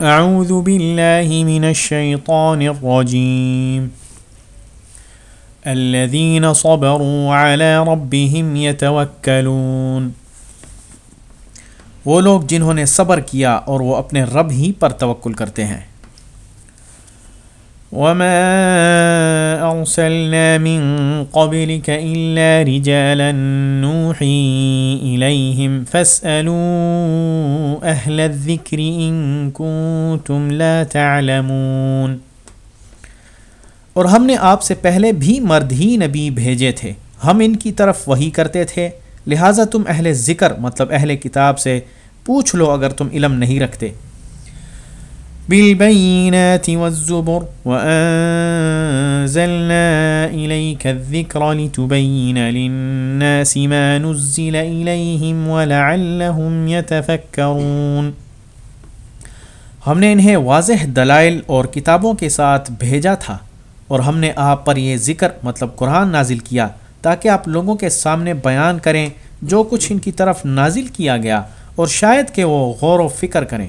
اعوذ باللہ من الشیطان الرجیم الذين صبروا على ربهم يتوكلون. وہ لوگ جنہوں نے صبر کیا اور وہ اپنے رب ہی پر توکل کرتے ہیں۔ وما ارسلنا من قبلك الا رجالا نوحي اليهم فاسالوا اهل الذكر ان كنتم لا تعلمون۔ اور ہم نے آپ سے پہلے بھی مرد ہی نبی بھیجے تھے۔ ہم ان کی طرف وہی کرتے تھے۔ لہٰذا تم اہل ذکر مطلب اہل کتاب سے پوچھ لو اگر تم علم نہیں رکھتے۔ بالبينات والزبر وأنزلنا إليك الذكر لتبين للناس ما نزل إليهم ولعلهم يتفكرون۔ ہم نے انہیں واضح دلائل اور کتابوں کے ساتھ بھیجا تھا اور ہم نے آپ پر یہ ذکر مطلب قرآن نازل کیا تاکہ آپ لوگوں کے سامنے بیان کریں جو کچھ ان کی طرف نازل کیا گیا اور شاید کہ وہ غور و فکر کریں۔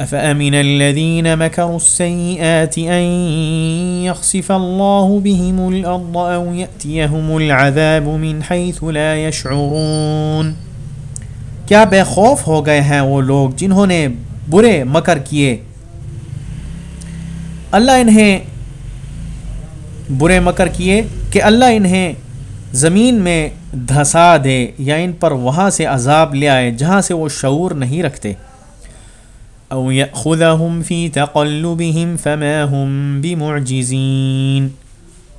أفأمن الذين مكروا السيئات أن يخسف الله بهم الأرض أو يأتيهم العذاب من حيث لا يشعرون؟ کیا بے خوف ہو گئے ہیں وہ لوگ جنہوں نے برے مکر کیے؟ اللہ انہیں برے مکر کیے کہ اللہ انہیں زمین میں دھسا دے یا ان پر وہاں سے عذاب لے آئے جہاں سے وہ شعور نہیں رکھتے۔ او يأخذهم في تقلبهم فما هم بمعجزين۔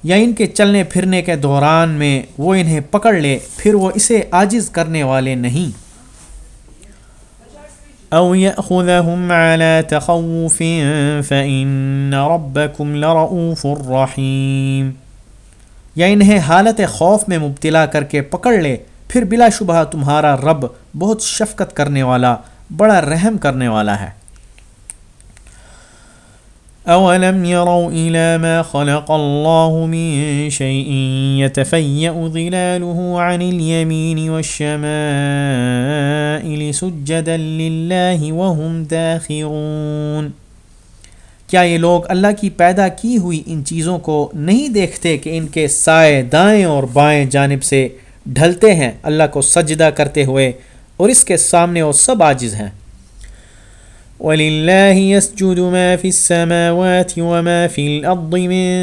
یا ان کے چلنے پھرنے کے دوران میں وہ انہیں پکڑ لے، پھر وہ اسے عاجز کرنے والے نہیں۔ او يأخذهم على تخوف فإن ربكم لرؤوف رحيم۔ یا انہیں حالت خوف میں مبتلا کر کے پکڑ لے، پھر بلا شبہ تمہارا رب بہت شفقت کرنے والا، بڑا رحم کرنے والا ہے۔ اولم يروا الى ما خلق الله من شيء يتفيأ ظلاله عن اليمين والشمائل سجدا لله وهم داخرون۔ کیا یہ لوگ اللہ کی پیدا کی ہوئی ان چیزوں کو نہیں دیکھتے کہ ان کے سائے دائیں اور بائیں جانب سے ڈھلتے ہیں؟ اللہ کو سجدہ کرتے ہوئے اور اس کے سامنے وہ سب عاجز ہیں۔ وَلِلَّهِ يَسْجُدُ مَا فِي السَّمَاوَاتِ وَمَا فِي الْأَرْضِ مِن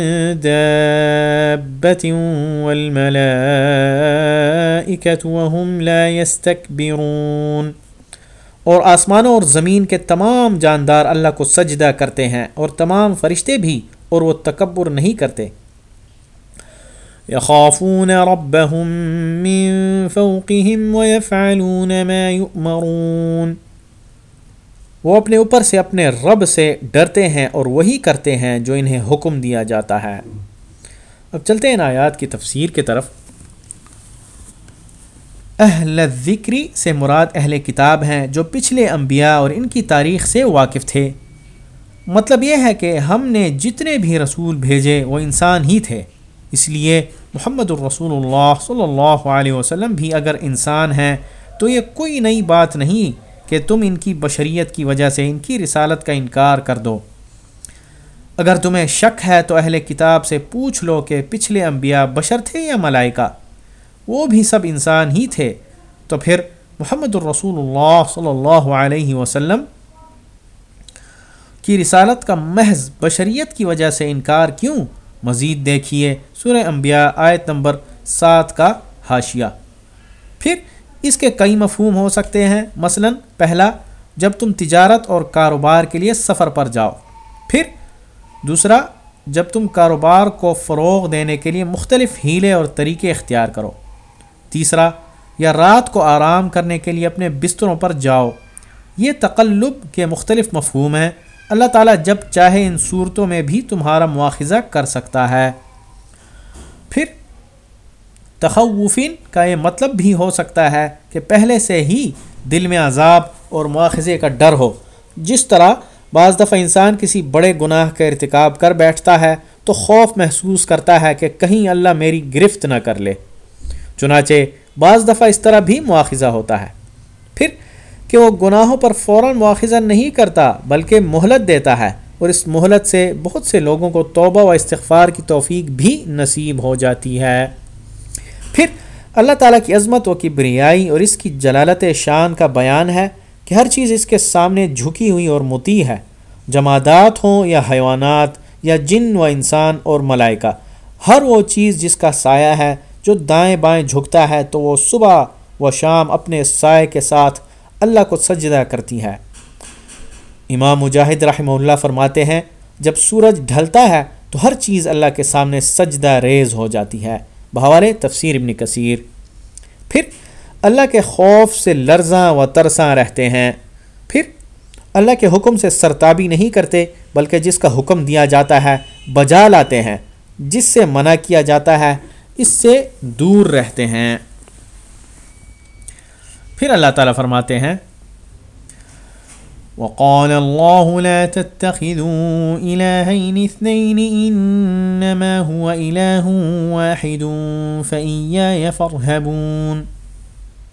دَابَّةٍ وَالْمَلَائِكَةُ وَهُمْ لَا يَسْتَكْبِرُونَ۔ اور آسمانوں اور زمین کے تمام جاندار اللہ کو سجدہ کرتے ہیں اور تمام فرشتے بھی اور وہ تکبر نہیں کرتے۔ يخافون ربهم من فوقهم ويفعلون ما يؤمرون۔ وہ اپنے اوپر سے اپنے رب سے ڈرتے ہیں اور وہی کرتے ہیں جو انہیں حکم دیا جاتا ہے۔ اب چلتے ہیں آیات کی تفسیر کی طرف۔ اہل ذکری سے مراد اہل کتاب ہیں جو پچھلے انبیاء اور ان کی تاریخ سے واقف تھے۔ مطلب یہ ہے کہ ہم نے جتنے بھی رسول بھیجے وہ انسان ہی تھے۔ اس لیے محمد الرسول اللہ صلی اللہ علیہ وسلم بھی اگر انسان ہیں تو یہ کوئی نئی بات نہیں۔ کہ تم ان کی بشریت کی وجہ سے ان کی رسالت کا انکار کر دو۔ اگر تمہیں شک ہے تو اہل کتاب سے پوچھ لو کہ پچھلے انبیاء بشر تھے یا ملائکہ؟ وہ بھی سب انسان ہی تھے۔ تو پھر محمد الرسول اللہ صلی اللہ علیہ وسلم کی رسالت کا محض بشریت کی وجہ سے انکار کیوں؟ مزید دیکھیے سورہ انبیاء آیت نمبر سات کا حاشیہ۔ پھر اس کے کئی مفہوم ہو سکتے ہیں۔ مثلا، پہلا، جب تم تجارت اور کاروبار کے لیے سفر پر جاؤ۔ پھر، دوسرا، جب تم کاروبار کو فروغ دینے کے لیے مختلف ہیلے اور طریقے اختیار کرو۔ تیسرا، یا رات کو آرام کرنے کے لیے اپنے بستروں پر جاؤ۔ یہ تقلب کے مختلف مفہوم ہیں۔ اللہ تعالیٰ جب چاہے ان صورتوں میں بھی تمہارا مواخذہ کر سکتا ہے۔ تخوفین کا یہ مطلب بھی ہو سکتا ہے کہ پہلے سے ہی دل میں عذاب اور مواخذے کا ڈر ہو۔ جس طرح بعض دفعہ انسان کسی بڑے گناہ کا ارتکاب کر بیٹھتا ہے، تو خوف محسوس کرتا ہے کہ کہیں اللہ میری گرفت نہ کر لے۔ چنانچہ بعض دفعہ اس طرح بھی مواخذہ ہوتا ہے۔ پھر کہ وہ گناہوں پر فوراً مواخذہ نہیں کرتا، بلکہ مہلت دیتا ہے۔ اور اس مہلت سے بہت سے لوگوں کو توبہ و استغفار کی توفیق بھی نصیب ہو جاتی ہے۔ پھر اللہ تعالیٰ کی عظمت و کی بریائی اور اس کی جلالت شان کا بیان ہے کہ ہر چیز اس کے سامنے جھکی ہوئی اور متی ہے۔ جمادات ہوں یا حیوانات یا جن و انسان اور ملائکہ، ہر وہ چیز جس کا سایہ ہے جو دائیں بائیں جھکتا ہے تو وہ صبح و شام اپنے سائے کے ساتھ اللہ کو سجدہ کرتی ہے۔ امام مجاہد رحمہ اللہ فرماتے ہیں، جب سورج ڈھلتا ہے تو ہر چیز اللہ کے سامنے سجدہ ریز ہو جاتی ہے۔ بہوالے تفسیر ابن کثیر۔ پھر اللہ کے خوف سے لرزاں و ترساں رہتے ہیں۔ پھر اللہ کے حکم سے سرتابی نہیں کرتے، بلکہ جس کا حکم دیا جاتا ہے، بجا لاتے ہیں۔ جس سے منع کیا جاتا ہے، اس سے دور رہتے ہیں۔ پھر اللہ تعالیٰ فرماتے ہیں وقال الله لا تتخذوا إلهين اثنين إنما هو إله واحد فإياي فارهبون۔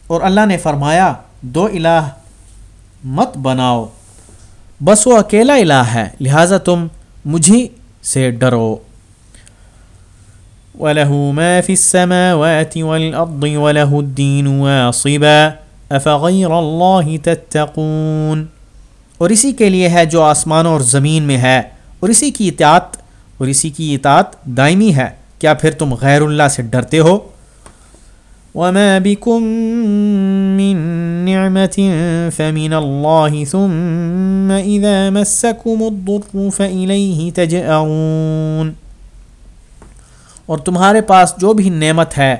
اور اللہ نے فرمایا، دو الہ مت بناؤ۔ بس وہ اکیلا الہ ہے، لہٰذا تم مجھے سے ڈرو۔ وَلَهُ مَا فِي السَّمَاوَاتِ وَالْأَرْضِ وَلَهُ الدِّينُ وَاصِبًا، أَفَغَيْرَ اللَّهِ تَتَّقُونَ۔ اور اسی کے لیے ہے جو آسمانوں اور زمین میں ہے، اور اسی کی اطاعت، اور اسی کی اطاعت دائمی ہے۔ کیا پھر تم غیر اللہ سے ڈرتے ہو؟ وما بكم من نعمة فمن الله ثم إذا مسكم الضر فإليه تجأرون اور تمہارے پاس جو بھی نعمت ہے،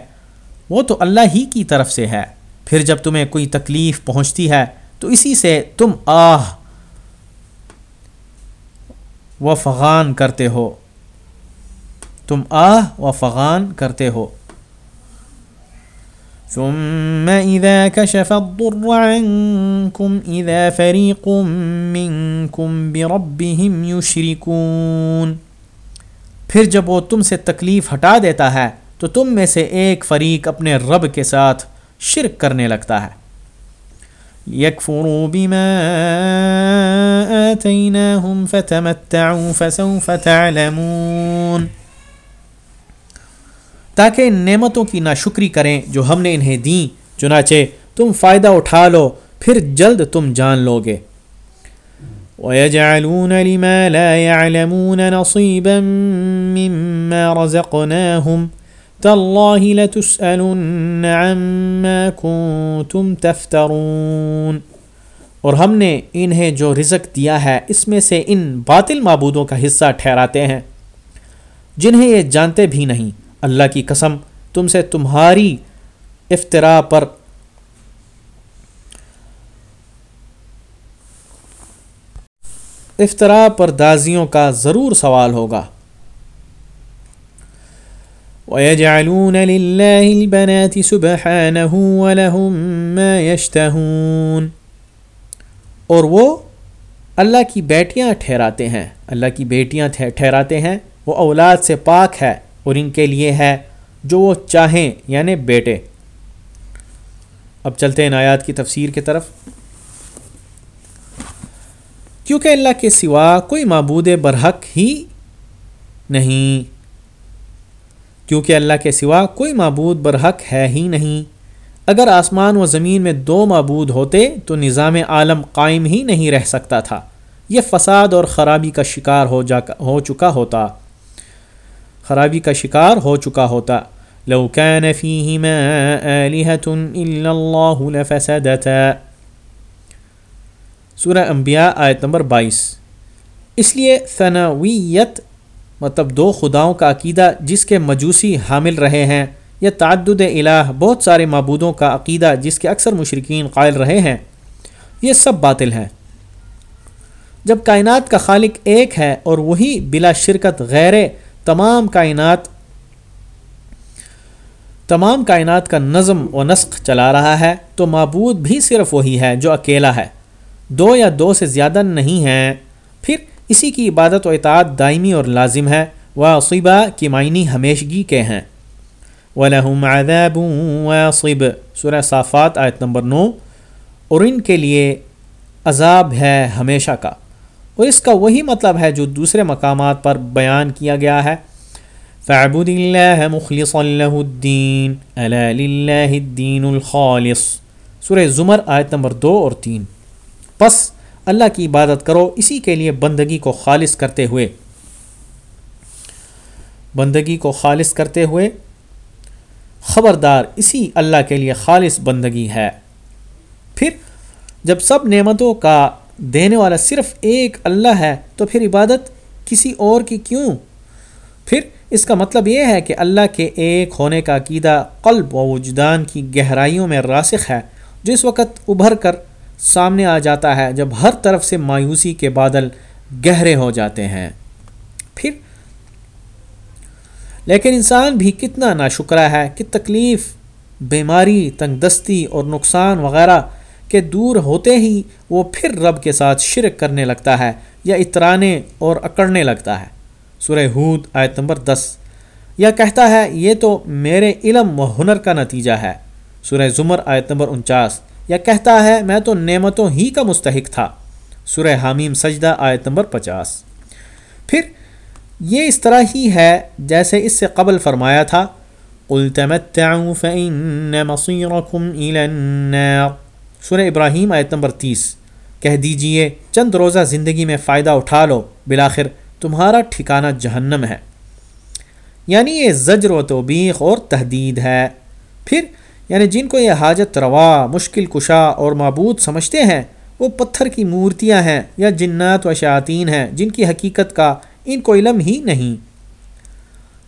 وہ تو اللہ ہی کی طرف سے ہے۔ پھر جب تمہیں کوئی تکلیف پہنچتی ہے، تو اسی سے تم آہ و فغان کرتے ہو۔ تم آہ و فغان کرتے ہو۔ ثم اذا كشف الضر عنكم اذا فريق منكم بربهم يشركون۔ پھر جب وہ تم سے تکلیف ہٹا دیتا ہے، تو تم میں سے ایک فریق اپنے رب کے ساتھ شرک کرنے لگتا ہے۔ يكفروا بما آتيناهم فتمتعوا فسوف تعلمون۔ تاکہ ان نعمتوں کی ناشکری کریں جو ہم نے انہیں دیں، چنانچہ تم فائدہ اٹھا لو، پھر جلد تم جان لو گے۔ وَيَجْعَلُونَ لِمَا لَا يَعْلَمُونَ نَصِيبًا مِّمَّا رَزَقْنَاهُمْ تاللہ لتسألن عما کنتم تفترون۔ اور ہم نے انہیں جو رزق دیا ہے، اس میں سے ان باطل معبودوں کا حصہ ٹھہراتے ہیں۔ جنہیں یہ جانتے بھی نہیں۔ اللہ کی قسم، تم سے تمہاری افطرا پر افطرا پر دازیوں کا ضرور سوال ہوگا۔ ويجعلون لله البنات سبحانه ولهم ما يشتهون۔ اور وہ اللہ کی بیٹیاں ٹھہراتے ہیں۔ اللہ کی بیٹیاں ٹھہراتے ہیں۔ وہ اولاد سے پاک ہے اور ان کے لیے ہے جو وہ چاہیں یعنی بیٹے۔ اب چلتے ہیں آیات کی تفسیر کی طرف۔ کیونکہ اللہ کے سوا کوئی معبود برحق ہی نہیں۔ کیونکہ اللہ کے سوا کوئی معبود برحق ہے ہی نہیں۔ اگر آسمان و زمین میں دو معبود ہوتے تو نظام عالم قائم ہی نہیں رہ سکتا تھا۔ یہ فساد اور خرابی کا شکار ہو جا ہو چکا ہوتا۔ خرابی کا شکار ہو چکا ہوتا۔ لو كان فيهما آلهة إلا الله لفسدتا۔ سورہ انبیاء آیت نمبر بائیس۔ اس لیے ثنویت مطلب دو خداؤں کا عقیدہ جس کے مجوسی حامل رہے ہیں، یا تعدد الہ، بہت سارے معبودوں کا عقیدہ جس کے اکثر مشرقین قائل رہے ہیں۔ یہ سب باطل ہیں۔ جب کائنات کا خالق ایک ہے اور وہی بلا شرکت غیر، تمام کائنات تمام کائنات کا نظم و نسق چلا رہا ہے، تو معبود بھی صرف وہی ہے جو اکیلا ہے۔ دو یا دو سے زیادہ نہیں ہیں۔ پھر اسی کی عبادت و اطاعت دائمی اور لازم ہے واصبہ کی معنی ہمیشگی کے ہیں۔ وَلَهُمْ عَذَابٌ وَاصِبْ۔ سورہ صافات آیت نمبر نو۔ اور ان کے لیے عذاب ہے ہمیشہ کا۔ اور اس کا وہی مطلب ہے جو دوسرے مقامات پر بیان کیا گیا ہے۔ فعبد اللہ مخلص اللہ الدین الدین الخالص۔ سورہ زمر آیت نمبر دو اور تین۔ پس اللہ کی عبادت کرو، اسی کے لیے بندگی کو خالص کرتے ہوئے۔ بندگی کو خالص کرتے ہوئے، خبردار، اسی اللہ کے لیے خالص بندگی ہے۔ پھر جب سب نعمتوں کا دینے والا صرف ایک اللہ ہے، تو پھر عبادت کسی اور کی کیوں؟ پھر اس کا مطلب یہ ہے کہ اللہ کے ایک ہونے کا عقیدہ، قلب و وجدان کی گہرائیوں میں راسخ ہے، جو اس وقت ابھر کر سامنے آ جاتا ہے جب ہر طرف سے مایوسی کے بادل گہرے ہو جاتے ہیں۔ پھر، لیکن انسان بھی کتنا ناشکرہ ہے کہ تکلیف، بیماری تنگ دستی اور نقصان وغیرہ کے دور ہوتے ہی وہ پھر رب کے ساتھ شرک کرنے لگتا ہے یا اترانے اور اکڑنے لگتا ہے۔ سورہ ہود، آیت نمبر دس۔ یا کہتا ہے، یہ تو میرے علم و ہنر کا نتیجہ ہے۔ سورہ زمر، آیت نمبر انچاس۔ یا کہتا ہے، میں تو نعمتوں ہی کا مستحق تھا۔ سورہ حامیم سجدہ آیت نمبر پچاس۔ پھر یہ اس طرح ہی ہے جیسے اس سے قبل فرمایا تھا سورہ ابراہیم آیت نمبر تیس۔ کہہ دیجیے، چند روزہ زندگی میں فائدہ اٹھا لو، بلاخر تمہارا ٹھکانہ جہنم ہے۔ یعنی یہ زجر و توبیخ اور تحدید ہے۔ پھر یعنی جن کو یہ حاجت روا، مشکل کشا اور معبود سمجھتے ہیں، وہ پتھر کی مورتیاں ہیں یا جنات و شاطین ہیں جن کی حقیقت کا ان کو علم ہی نہیں۔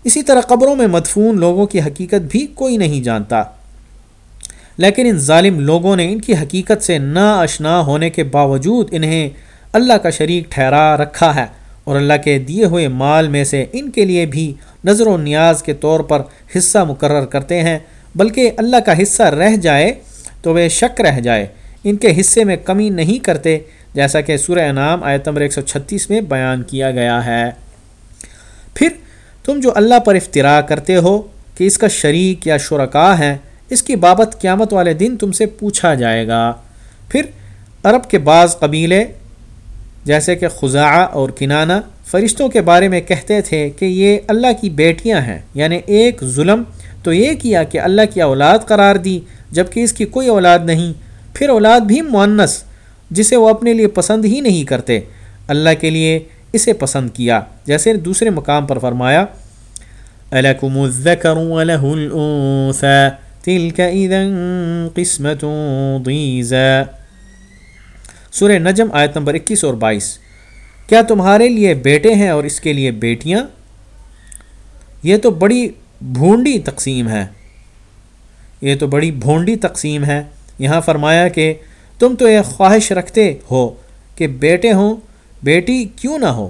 اسی طرح قبروں میں مدفون لوگوں کی حقیقت بھی کوئی نہیں جانتا۔ لیکن ان ظالم لوگوں نے ان کی حقیقت سے نا اشنا ہونے کے باوجود انہیں اللہ کا شریک ٹھہرا رکھا ہے اور اللہ کے دیے ہوئے مال میں سے ان کے لیے بھی نظر و نیاز کے طور پر حصہ مقرر کرتے ہیں۔ بلکہ اللہ کا حصہ رہ جائے تو وہ شک رہ جائے۔ ان کے حصے میں کمی نہیں کرتے، جیسا کہ سورہ انعام آیت نمبر 136 میں بیان کیا گیا ہے۔ پھر تم جو اللہ پر افطرا کرتے ہو کہ اس کا شریک یا شرکا ہے اس کی بابت قیامت والے دن تم سے پوچھا جائے گا۔ پھر عرب کے بعض قبیلے، جیسے کہ خزاں اور کنانہ، فرشتوں کے بارے میں کہتے تھے کہ یہ اللہ کی بیٹیاں ہیں یعنی ایک ظلم تو یہ کیا کہ اللہ کی اولاد قرار دی جبکہ اس کی کوئی اولاد نہیں۔ پھر اولاد بھی معنس جسے وہ اپنے لیے پسند ہی نہیں کرتے۔ اللہ کے لیے اسے پسند کیا۔ جیسے دوسرے مقام پر فرمایا سورہ نجم، آیت نمبر اکیس اور بائیس۔ کیا تمہارے لیے بیٹے ہیں اور اس کے لیے بیٹیاں؟ یہ تو بڑی بھونڈی تقسیم ہے۔ یہ تو بڑی بھونڈی تقسیم ہے۔ یہاں فرمایا کہ تم تو یہ خواہش رکھتے ہو کہ بیٹے ہوں، بیٹی کیوں نہ ہو۔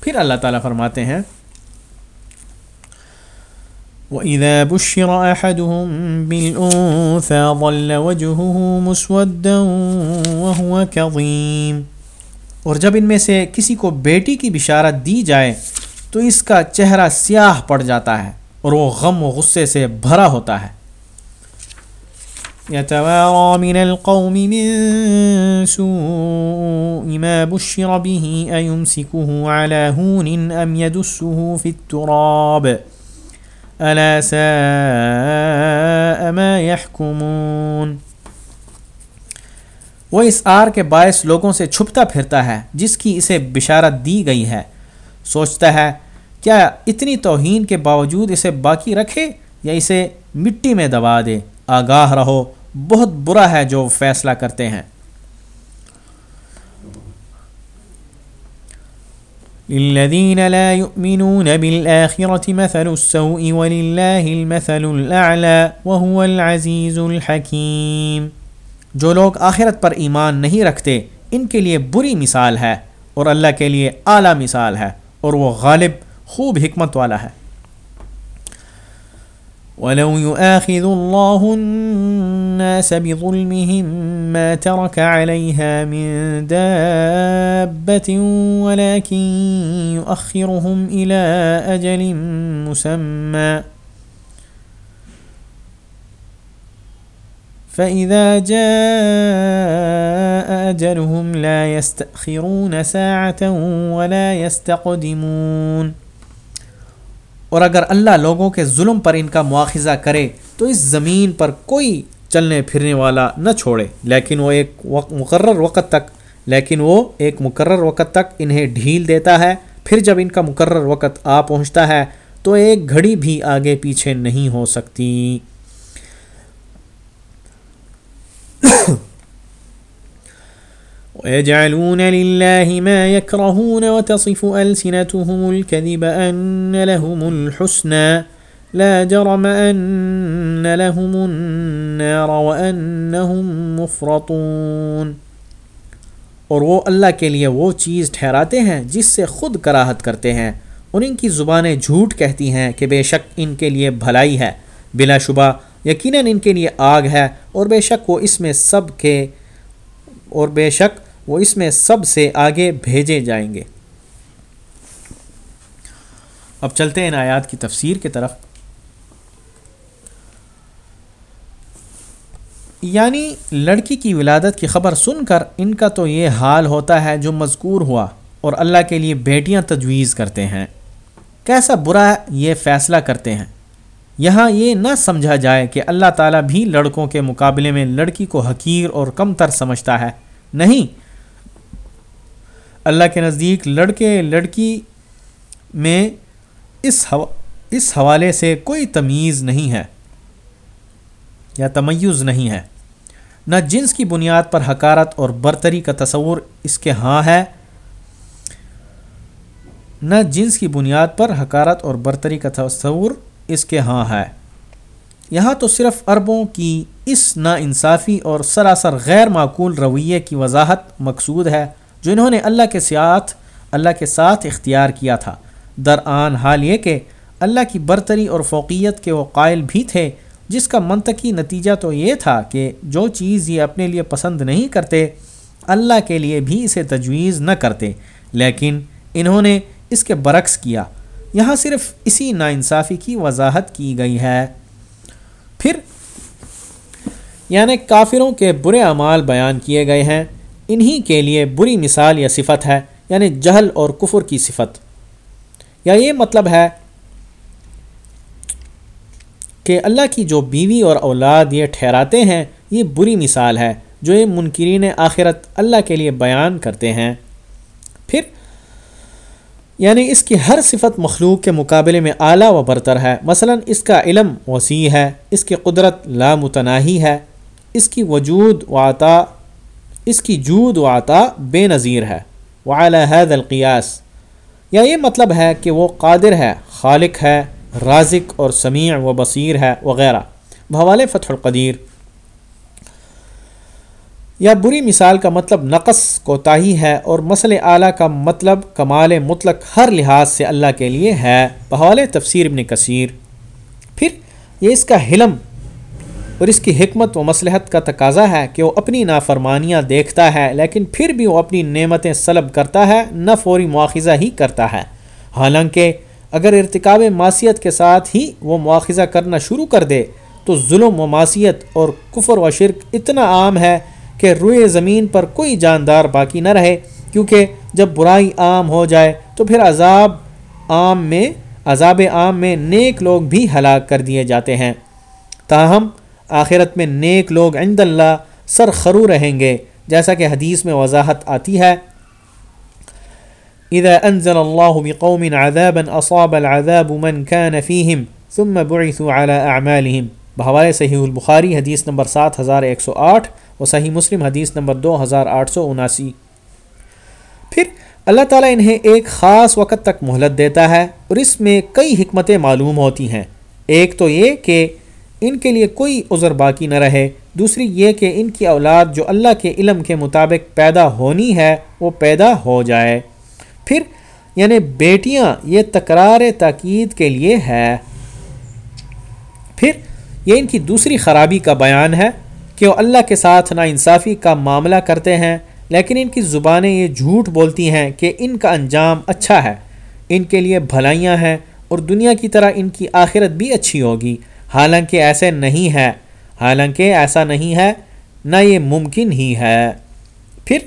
پھر اللہ تعالیٰ فرماتے ہیں، وَإِذَا بُشِّرَ أَحَدُهُم بِالْأُنثَى ظَلَّ وَجْهُهُ مُسْوَدًّا وَهُوَ كَظِيمٌ۔ اور جب ان میں سے کسی کو بیٹی کی بشارت دی جائے تو اس کا چہرہ سیاہ پڑ جاتا ہے اور وہ غم و غصے سے بھرا ہوتا ہے۔ يتوارى من القوم من سوء ما بشر به أيمسكه على هون أم يدسه في التراب الا ساء ما يحكمون وہ اس آر کے باعث لوگوں سے چھپتا پھرتا ہے، جس کی اسے بشارت دی گئی ہے۔ سوچتا ہے، کیا اتنی توہین کے باوجود اسے باقی رکھے یا اسے مٹی میں دبا دے؟ آگاہ رہو، بہت برا ہے جو فیصلہ کرتے ہیں۔ للذين لا يؤمنون بالآخرة مثل السوء ولله المثل الأعلى وهو العزيز الحكيم جو لوگ آخرت پر ایمان نہیں رکھتے، ان کے لیے بری مثال ہے اور اللہ کے لیے اعلیٰ مثال ہے اور وہ غالب، خوب حکمت والا ہے۔ ولو يؤاخذ الله الناس بظلمهم ما ترك عليها من دابة ولكن يؤخرهم إلى أجل مسمى فإذا جاء أجلهم لا يستأخرون ساعة ولا يستقدمون اور اگر اللہ لوگوں کے ظلم پر ان کا مواخذہ کرے تو اس زمین پر کوئی چلنے پھرنے والا نہ چھوڑے۔ لیکن وہ ایک مقرر وقت تک لیکن وہ ایک مقرر وقت تک انہیں ڈھیل دیتا ہے۔ پھر جب ان کا مقرر وقت آ پہنچتا ہے تو ایک گھڑی بھی آگے پیچھے نہیں ہو سکتی۔ ويجعلون لله ما يكرهون وتصف ألسنتهم الكذب أن لهم الحسنى. لا جرم أن لهم النار وأنهم مفرطون. اور وہ اللہ کے لیے وہ چیز ٹھہراتے ہیں جس سے خود کراہت کرتے ہیں، اور ان کی زبانیں جھوٹ کہتی ہیں کہ بے شک ان کے لیے بھلائی ہے، بلا شبہ یقیناً ان کے لیے آگ ہے، اور بے شک وہ اس میں سب کے، اور بے شک وہ اس میں سب سے آگے بھیجے جائیں گے۔ اب چلتے ہیں ان آیات کی تفسیر کی طرف۔ یعنی لڑکی کی ولادت کی خبر سن کر ان کا تو یہ حال ہوتا ہے جو مذکور ہوا اور اللہ کے لیے بیٹیاں تجویز کرتے ہیں۔ کیسا برا یہ فیصلہ کرتے ہیں۔ یہاں یہ نہ سمجھا جائے کہ اللہ تعالیٰ بھی لڑکوں کے مقابلے میں لڑکی کو حقیر اور کم تر سمجھتا ہے۔ نہیں اللہ کے نزدیک لڑکے، لڑکی میں اس اس حوالے سے کوئی تمیز نہیں ہے یا تمیز نہیں ہے۔ نہ جنس کی بنیاد پر حکارت اور برتری کا تصور اس کے ہاں ہے۔ نہ جنس کی بنیاد پر حکارت اور برتری کا تصور اس کے ہاں ہے۔ یہاں تو صرف عربوں کی اس نا انصافی اور سراسر غیر معقول رویے کی وضاحت مقصود ہے۔ جو انہوں نے اللہ کے ساتھ اللہ کے ساتھ اختیار کیا تھا۔ درآن حال یہ کہ اللہ کی برتری اور فوقیت کے وہ قائل بھی تھے، جس کا منطقی نتیجہ تو یہ تھا کہ جو چیز یہ اپنے لیے پسند نہیں کرتے، اللہ کے لیے بھی اسے تجویز نہ کرتے۔ لیکن انہوں نے اس کے برعکس کیا۔ یہاں صرف اسی ناانصافی کی وضاحت کی گئی ہے۔ پھر یعنی کافروں کے برے اعمال بیان کیے گئے ہیں۔ انہی کے لیے بری مثال یا صفت ہے یعنی جہل اور کفر کی صفت۔ یا یہ مطلب ہے کہ اللہ کی جو بیوی اور اولاد یہ ٹھہراتے ہیں، یہ بری مثال ہے جو یہ منکرین آخرت اللہ کے لیے بیان کرتے ہیں۔ پھر یعنی اس کی ہر صفت مخلوق کے مقابلے میں اعلیٰ و برتر ہے۔ مثلا، اس کا علم وسیع ہے، اس کی قدرت لامتناہی ہے، اس کی وجود و عطا اس کی جود و عطا بے نظیر ہے۔ حید القیاس یا یہ مطلب ہے کہ وہ قادر ہے، خالق ہے، رازق اور سمیع و بصیر ہے وغیرہ۔ بحوال فتح القدیر۔ یا بری مثال کا مطلب نقص، کوتاہی ہے اور مسئلہ اعلیٰ کا مطلب کمال مطلق ہر لحاظ سے اللہ کے لیے ہے۔ بحوال تفسیر ابن کثیر۔ پھر یہ اس کا حلم اور اس کی حکمت و مصلحت کا تقاضا ہے کہ وہ اپنی نافرمانیاں دیکھتا ہے، لیکن پھر بھی وہ اپنی نعمتیں سلب کرتا ہے، نہ فوری مواخذہ ہی کرتا ہے۔ حالانکہ اگر ارتکاب معاشیت کے ساتھ ہی وہ مواخذہ کرنا شروع کر دے، تو ظلم و معاشیت اور کفر و شرک اتنا عام ہے کہ روئے زمین پر کوئی جاندار باقی نہ رہے۔ کیونکہ جب برائی عام ہو جائے، تو پھر عذاب عام میں، عذاب عام میں نیک لوگ بھی ہلاک کر دیے جاتے ہیں۔ تاہم آخرت میں نیک لوگ عند اللہ سر خرو رہیں گے، جیسا کہ حدیث میں وضاحت آتی ہے۔ اذا انزل الله بقوم عذابا اصاب العذاب من كان فيهم ثم بعثوا على اعمالهم بحوالے صحیح البخاری حدیث نمبر سات ہزار ایک سو آٹھ اور صحیح مسلم حدیث نمبر دو ہزار آٹھ سو اناسی۔ پھر اللہ تعالیٰ انہیں ایک خاص وقت تک مہلت دیتا ہے اور اس میں کئی حکمتیں معلوم ہوتی ہیں۔ ایک تو یہ کہ ان کے لیے کوئی عذر باقی نہ رہے۔ دوسری یہ کہ ان کی اولاد جو اللہ کے علم کے مطابق پیدا ہونی ہے، وہ پیدا ہو جائے۔ پھر یعنی بیٹیاں، یہ تکرار تاکید کے لیے ہے۔ پھر، یہ ان کی دوسری خرابی کا بیان ہے کہ وہ اللہ کے ساتھ نا انصافی کا معاملہ کرتے ہیں، لیکن ان کی زبانیں یہ جھوٹ بولتی ہیں کہ ان کا انجام اچھا ہے۔ ان کے لیے بھلائیاں ہیں اور دنیا کی طرح ان کی آخرت بھی اچھی ہوگی۔ حالانکہ ایسے نہیں ہے۔ حالانکہ ایسا نہیں ہے، نہ یہ ممکن ہی ہے۔ پھر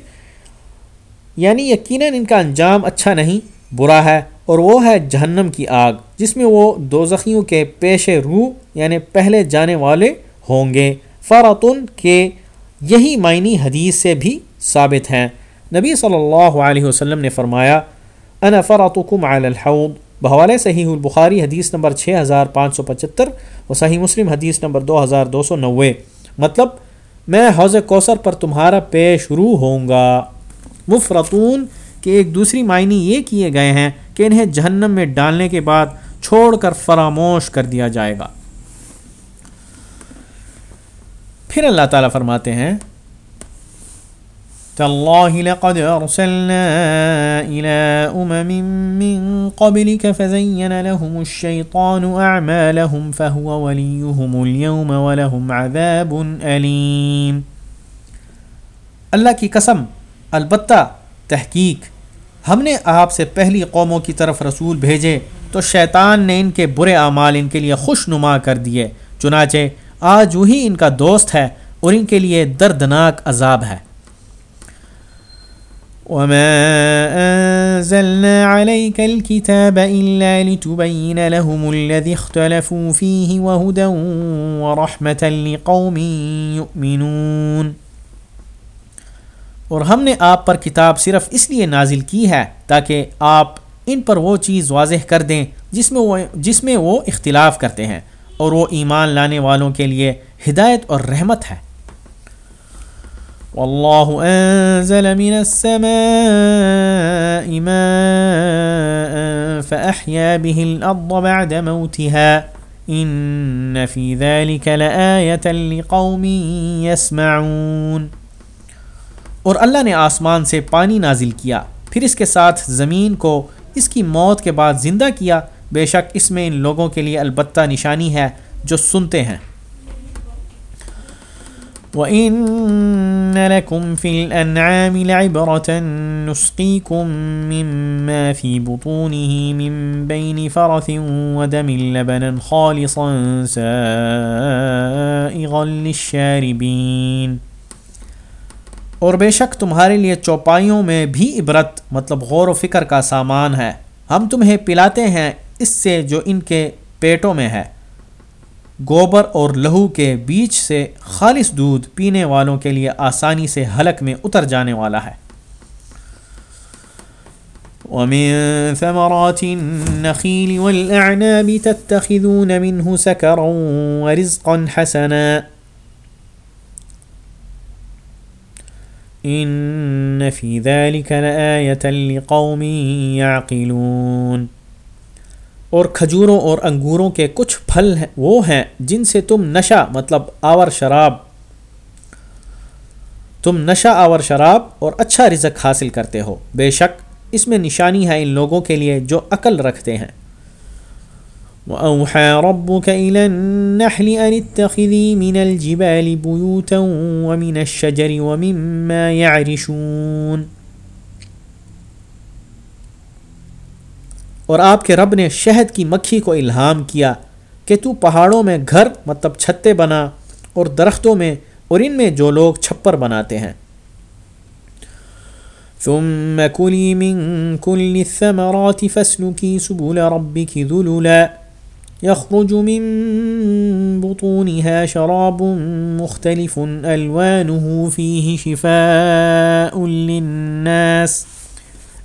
یعنی یقیناً ان کا انجام اچھا نہیں، برا ہے، اور وہ ہے جہنم کی آگ، جس میں وہ دوزخیوں کے پیش رو یعنی پہلے جانے والے ہوں گے۔ فراتن کے یہی معنی حدیث سے بھی ثابت ہیں۔ نبی صلی اللہ علیہ وسلم نے فرمایا، انا فراتکم علی الحوض بحوالے صحیح البخاری حدیث نمبر 6575 و صحیح مسلم حدیث نمبر 2290 مطلب میں حوض کوثر پر تمہارا پیش رو ہوں گا۔ مفرتون کے ایک دوسری معنی یہ کیے گئے ہیں کہ انہیں جہنم میں ڈالنے کے بعد چھوڑ کر فراموش کر دیا جائے گا۔ پھر اللہ تعالیٰ فرماتے ہیں تالله لقد أرسلنا إلى أمم من قبلك فزين لهم الشيطان أعمالهم فهو وليهم اليوم ولهم عذاب أليم. اللہ کی قسم، البتہ تحقیق، ہم نے آپ سے پہلی قوموں کی طرف رسول بھیجے تو شیطان نے ان کے برے اعمال ان کے لیے خوش نما کر دیے، چنانچہ آج وہی ان کا دوست ہے اور ان کے لیے دردناک عذاب ہے۔ وما أنزلنا عليك الكتاب إلا لتبين لهم الذي اختلفوا فيه وهدى ورحمة لقوم يؤمنون۔ اور ہم نے آپ پر کتاب صرف اس لیے نازل کی ہے تاکہ آپ ان پر وہ چیز واضح کر دیں جس میں وہ جس میں وہ اختلاف کرتے ہیں اور وہ ایمان لانے والوں کے لیے ہدایت اور رحمت ہے۔ والله أنزل من السماء ماء فأحيا به الأرض بعد موتها. إن في ذلك لآية لقوم يسمعون. اور اللہ نے آسمان سے پانی نازل کیا، پھر اس کے ساتھ زمین کو، اس کی موت کے بعد زندہ کیا۔ بے شک اس میں ان لوگوں کے لیے البتہ نشانی ہے جو سنتے ہیں۔ وَإِنَّ لَكُمْ فِي الْأَنْعَامِ لَعِبْرَةً نُسْقِيكُم مِّمَّا فِي بُطُونِهِ مِن بَيْنِ فَرَثٍ وَدَمٍ لَبَنًا خَالِصًا سَائِغًا لِلشَّارِبِينَ۔ اور بے شک تمہارے لیے چوپائیوں میں بھی عبرت مطلب غور و فکر کا سامان ہے۔ ہم تمہیں پلاتے ہیں اس سے جو ان کے پیٹوں میں ہے۔ گوبر اور لہو کے بیچ سے خالص دودھ پینے والوں کے لیے آسانی سے حلق میں اتر جانے والا ہے۔ وَمِن ثَمَرَاتِ النَّخِيلِ وَالْأَعْنَابِ تَتَّخِذُونَ مِنْهُ سَكَرًا وَرِزْقًا حَسَنًا إِنَّ فِي ذَلِكَ لَآيَةً لِقَوْمٍ يَعْقِلُونَ اور کھجوروں اور انگوروں کے کچھ پھل ہیں، وہ ہیں جن سے تم نشہ مطلب آور شراب، تم نشہ، آور شراب اور اچھا رزق حاصل کرتے ہو۔ بے شک اس میں نشانی ہے ان لوگوں کے لیے جو عقل رکھتے ہیں۔ وَأَوْحَى رَبُّكَ إِلَى النَّحْلِ أَنِ اتَّخِذِي مِنَ الْجِبَالِ بُيُوتًا وَمِنَ الشَّجَرِ وَمِمَّا يَعْرِشُونَ اور آپ کے رب نے شہد کی مکھی کو الہام کیا کہ تو پہاڑوں میں گھر مطلب چھتے بنا اور درختوں میں اور ان میں جو لوگ چھپر بناتے ہیں۔ ثم كلي من كل الثمرات فاسلكي سبل ربك ذللا يخرج من بطونها شراب مختلف ألوانه فيه شفاء للناس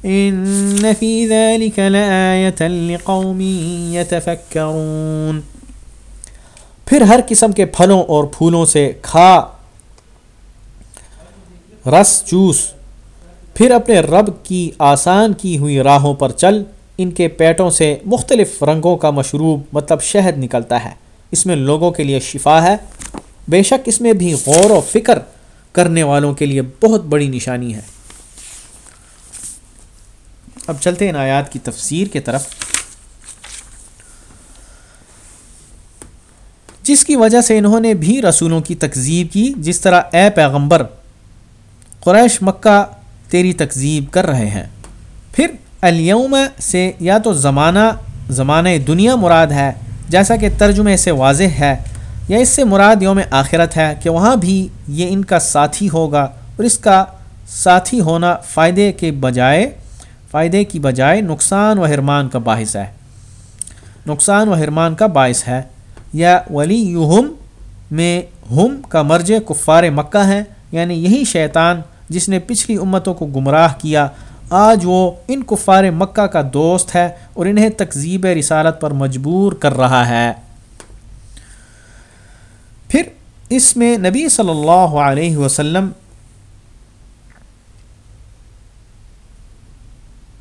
ان فی ذلك لآیتا لقوم يتفکرون پھر ہر قسم کے پھلوں اور پھولوں سے کھا رس چوس پھر اپنے رب کی آسان کی ہوئی راہوں پر چل ان کے پیٹوں سے مختلف رنگوں کا مشروب مطلب شہد نکلتا ہے اس میں لوگوں کے لیے شفا ہے بے شک اس میں بھی غور و فکر کرنے والوں کے لیے بہت بڑی نشانی ہے اب چلتے ہیں آیات کی تفسیر کے طرف۔ جس کی وجہ سے انہوں نے بھی رسولوں کی تکذیب کی، جس طرح اے پیغمبر، قریش مکہ تیری تکذیب کر رہے ہیں۔ پھر الیوم سے یا تو زمانہ زمانہ دنیا مراد ہے، جیسا کہ ترجمے سے واضح ہے، یا اس سے مراد یوم آخرت ہے کہ وہاں بھی یہ ان کا ساتھی ہوگا اور اس کا ساتھی ہونا فائدے کے بجائے فائدے کی بجائے نقصان و حرمان کا باعث ہے۔ نقصان و حرمان کا باعث ہے۔ یا ولی یوہم میں ہم کا مرج کفار مکہ ہیں۔ یعنی یہی شیطان جس نے پچھلی امتوں کو گمراہ کیا۔ آج وہ ان کفار مکہ کا دوست ہے اور انہیں تکذیب رسالت پر مجبور کر رہا ہے۔ پھر اس میں نبی صلی اللہ علیہ وسلم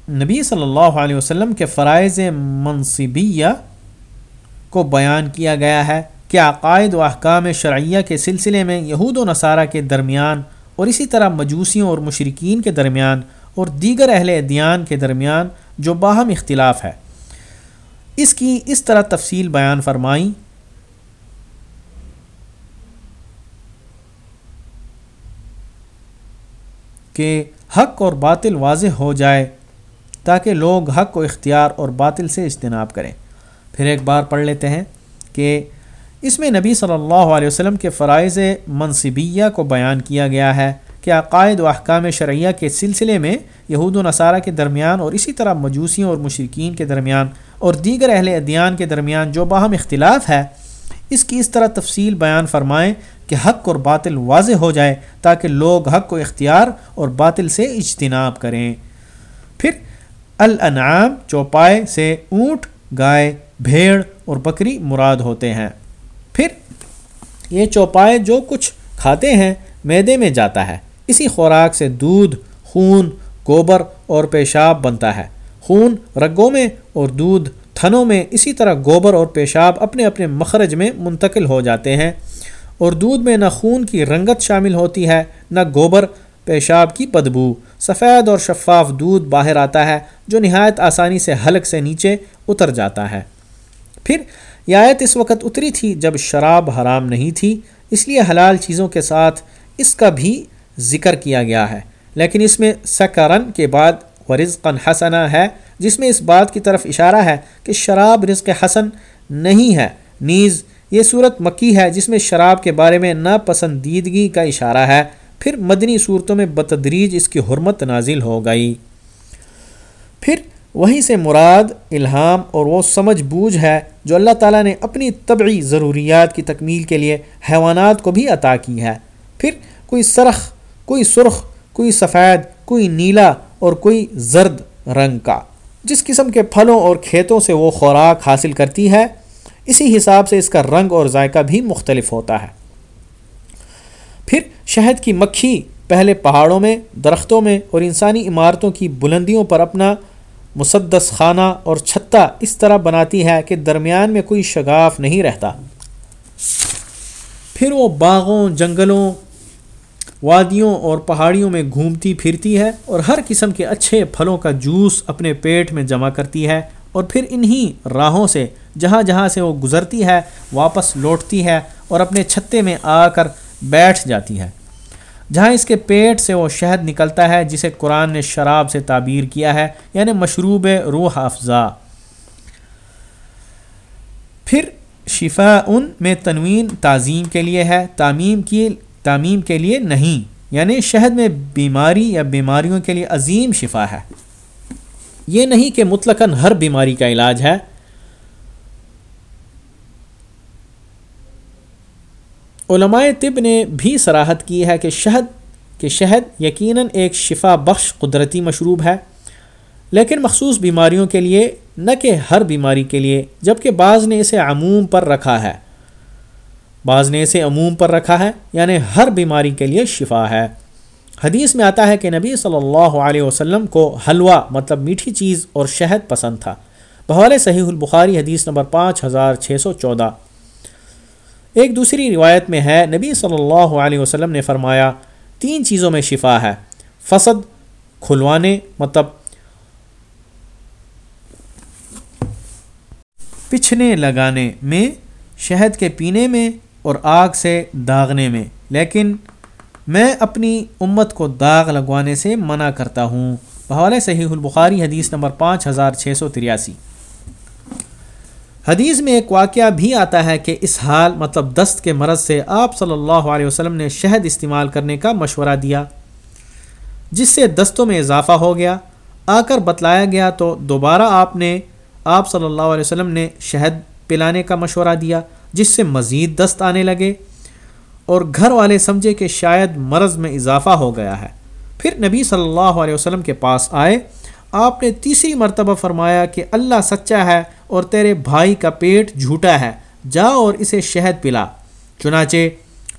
نبی صلی اللہ علیہ وسلم کے فرائض منصبیہ کو بیان کیا گیا ہے کہ عقائد و احکام شرعیہ کے سلسلے میں یہود و نصارہ کے درمیان اور اسی طرح مجوسیوں اور مشرقین کے درمیان اور دیگر اہل ادیان کے درمیان جو باہم اختلاف ہے۔ اس کی اس طرح تفصیل بیان فرمائی۔ کہ حق اور باطل واضح ہو جائے تاکہ لوگ حق و اختیار اور باطل سے اجتناب کریں۔ پھر ایک بار پڑھ لیتے ہیں کہ اس میں نبی صلی اللہ علیہ وسلم کے فرائض منصبیہ کو بیان کیا گیا ہے کہ عقائد و احکام شرعیہ کے سلسلے میں یہود و نصارہ کے درمیان اور اسی طرح مجوسیوں اور مشرقین کے درمیان اور دیگر اہل ادیان کے درمیان جو باہم اختلاف ہے، اس کی اس طرح تفصیل بیان فرمائیں کہ حق اور باطل واضح ہو جائے تاکہ لوگ حق کو اختیار اور باطل سے اجتناب کریں۔ پھر الانعام چوپائے سے اونٹ، گائے، بھیڑ اور بکری مراد ہوتے ہیں۔ پھر یہ چوپائے جو کچھ کھاتے ہیں میدے میں جاتا ہے۔ اسی خوراک سے دودھ، خون، گوبر اور پیشاب بنتا ہے۔ خون رگوں میں اور دودھ تھنوں میں اسی طرح گوبر اور پیشاب اپنے اپنے مخرج میں منتقل ہو جاتے ہیں۔ اور دودھ میں نہ خون کی رنگت شامل ہوتی ہے، نہ گوبر پیشاب کی بدبو، سفید اور شفاف دودھ باہر آتا ہے، جو نہایت آسانی سے حلق سے نیچے اتر جاتا ہے۔ پھر یہ آیت اس وقت اتری تھی جب شراب حرام نہیں تھی، اس لیے حلال چیزوں کے ساتھ اس کا بھی ذکر کیا گیا ہے۔ لیکن اس میں سکرن کے بعد و رزق حسنا ہے، جس میں اس بات کی طرف اشارہ ہے کہ شراب رزق حسن نہیں ہے۔ نیز، یہ صورت مکی ہے، جس میں شراب کے بارے میں ناپسندیدگی کا اشارہ ہے۔ پھر مدنی صورتوں میں بتدریج اس کی حرمت نازل ہو گئی۔ پھر وہیں سے مراد، الہام اور وہ سمجھ بوجھ ہے جو اللہ تعالیٰ نے اپنی طبعی ضروریات کی تکمیل کے لیے حیوانات کو بھی عطا کی ہے۔ پھر کوئی سرخ کوئی سرخ، کوئی سفید، کوئی نیلا اور کوئی زرد رنگ کا۔ جس قسم کے پھلوں اور کھیتوں سے وہ خوراک حاصل کرتی ہے، اسی حساب سے اس کا رنگ اور ذائقہ بھی مختلف ہوتا ہے۔ پھر شہد کی مکھی پہلے پہاڑوں میں، درختوں میں اور انسانی عمارتوں کی بلندیوں پر اپنا مسدس خانہ اور چھتا اس طرح بناتی ہے کہ درمیان میں کوئی شگاف نہیں رہتا۔ پھر وہ باغوں، جنگلوں، وادیوں اور پہاڑیوں میں گھومتی پھرتی ہے اور ہر قسم کے اچھے پھلوں کا جوس اپنے پیٹ میں جمع کرتی ہے اور پھر انہی راہوں سے، جہاں جہاں سے وہ گزرتی ہے، واپس لوٹتی ہے اور اپنے چھتے میں آ کر بیٹھ جاتی ہے۔ جہاں اس کے پیٹ سے وہ شہد نکلتا ہے، جسے قرآن نے شراب سے تعبیر کیا ہے یعنی مشروب روح افزا۔ پھر شفا ان میں تنوین تعظیم کے لیے ہے، تعمیم کی، تعمیم کے لیے نہیں یعنی شہد میں بیماری یا بیماریوں کے لیے عظیم شفا ہے۔ یہ نہیں کہ مطلق ہر بیماری کا علاج ہے۔ علماء طب نے بھی سراحت کی ہے کہ شہد کہ شہد یقیناً ایک شفا بخش قدرتی مشروب ہے، لیکن مخصوص بیماریوں کے لیے، نہ کہ ہر بیماری کے لیے، جبکہ بعض نے اسے عموم پر رکھا ہے۔ بعض نے اسے عموم پر رکھا ہے یعنی ہر بیماری کے لیے شفا ہے۔ حدیث میں آتا ہے کہ نبی صلی اللہ علیہ وسلم کو حلوہ مطلب میٹھی چیز اور شہد پسند تھا۔ بحال صحیح البخاری حدیث نمبر پانچ ہزار چھ سو چودہ۔ ایک دوسری روایت میں ہے، نبی صلی اللہ علیہ وسلم نے فرمایا، تین چیزوں میں شفا ہے۔ فسد، کھلوانے مطلب پچھنے لگانے میں، شہد کے پینے میں اور آگ سے داغنے میں۔ لیکن میں اپنی امت کو داغ لگوانے سے منع کرتا ہوں۔ بحال صحیح البخاری حدیث نمبر پانچ ہزار چھ سو تریاسی۔ حدیث میں ایک واقعہ بھی آتا ہے کہ اس حال مطلب دست کے مرض سے آپ صلی اللہ علیہ وسلم نے شہد استعمال کرنے کا مشورہ دیا، جس سے دستوں میں اضافہ ہو گیا۔ آ کر بتلایا گیا تو دوبارہ آپ نے، آپ صلی اللہ علیہ وسلم نے شہد پلانے کا مشورہ دیا، جس سے مزید دست آنے لگے۔ اور گھر والے سمجھے کہ شاید مرض میں اضافہ ہو گیا ہے۔ پھر نبی صلی اللہ علیہ وسلم کے پاس آئے۔ آپ نے تیسری مرتبہ فرمایا کہ اللہ سچا ہے اور تیرے بھائی کا پیٹ جھوٹا ہے، جا اور اسے شہد پلا۔ چنانچہ،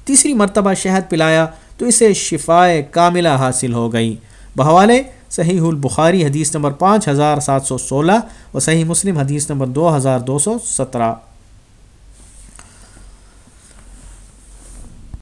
تیسری مرتبہ شہد پلایا تو اسے شفائے کاملہ حاصل ہو گئی۔ بحوالے صحیح البخاری حدیث نمبر پانچ ہزار سات سو سولہ اور صحیح مسلم حدیث نمبر دو ہزار دو سو سترہ۔